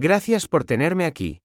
Gracias por tenerme aquí.